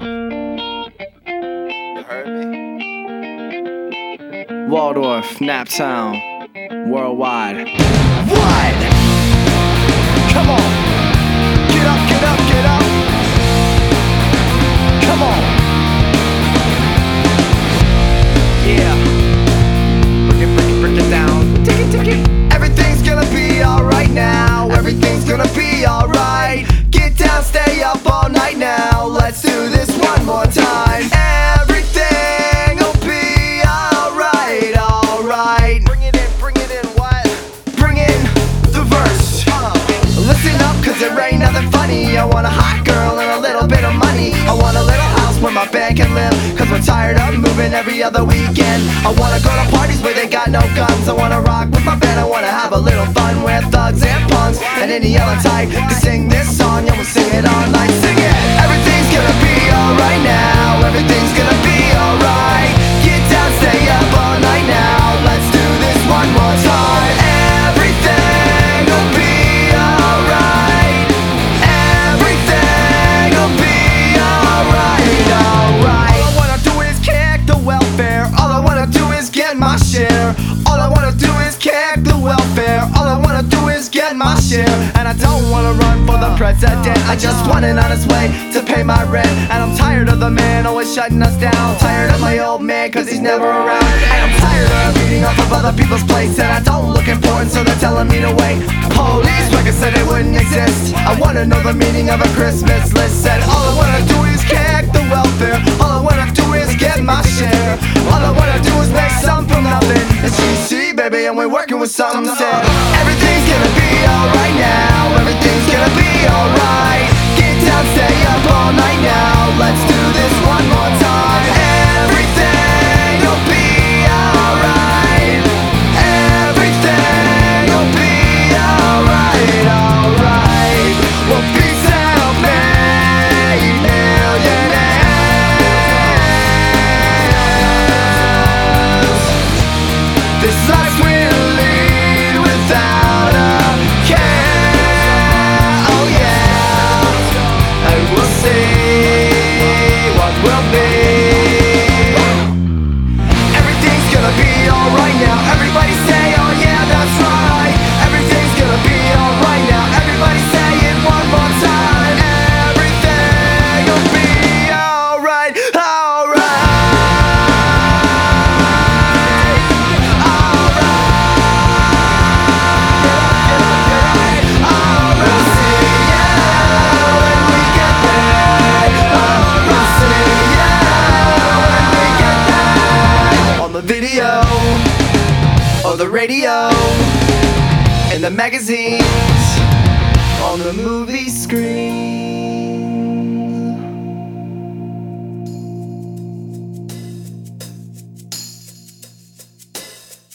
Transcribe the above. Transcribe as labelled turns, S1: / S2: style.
S1: You heard me?
S2: Waldorf, Naptown, worldwide.
S1: What? Come on. Get up, get up, get up. Come on. Yeah. Break it, break it, break it down. Tick it, tick it. Everything's gonna be alright now. Everything's gonna be alright. Get down, stay up all night now. Let's do this one more time. Everything will be alright, alright. Bring it in, bring it in, what? Bring in the verse. Listen up, cause there ain't nothing funny. I want a hot girl and a little bit of money. I want a little house where my band can live. Cause we're tired of moving every other weekend. I wanna go to parties where they got no guns. I wanna rock with my band. I wanna have a little fun with thugs and punks and any other type. To sing this All I wanna do is kick the welfare. All I wanna do is get my share. And I don't wanna run for the president. I just want an honest way to pay my rent. And I'm tired of the man always shutting us down. Tired of my old man, cause he's never around. And I'm tired of eating off of other people's plates. And I don't look important, so they're telling me to wait. Police records said it wouldn't exist. I wanna know the meaning of a Christmas list. Said all I wanna do is kick the welfare. All and we're working with something. Said everything's gonna be alright now. Everything's gonna be will be. On the video, or the radio, in the magazines, on the movie screen.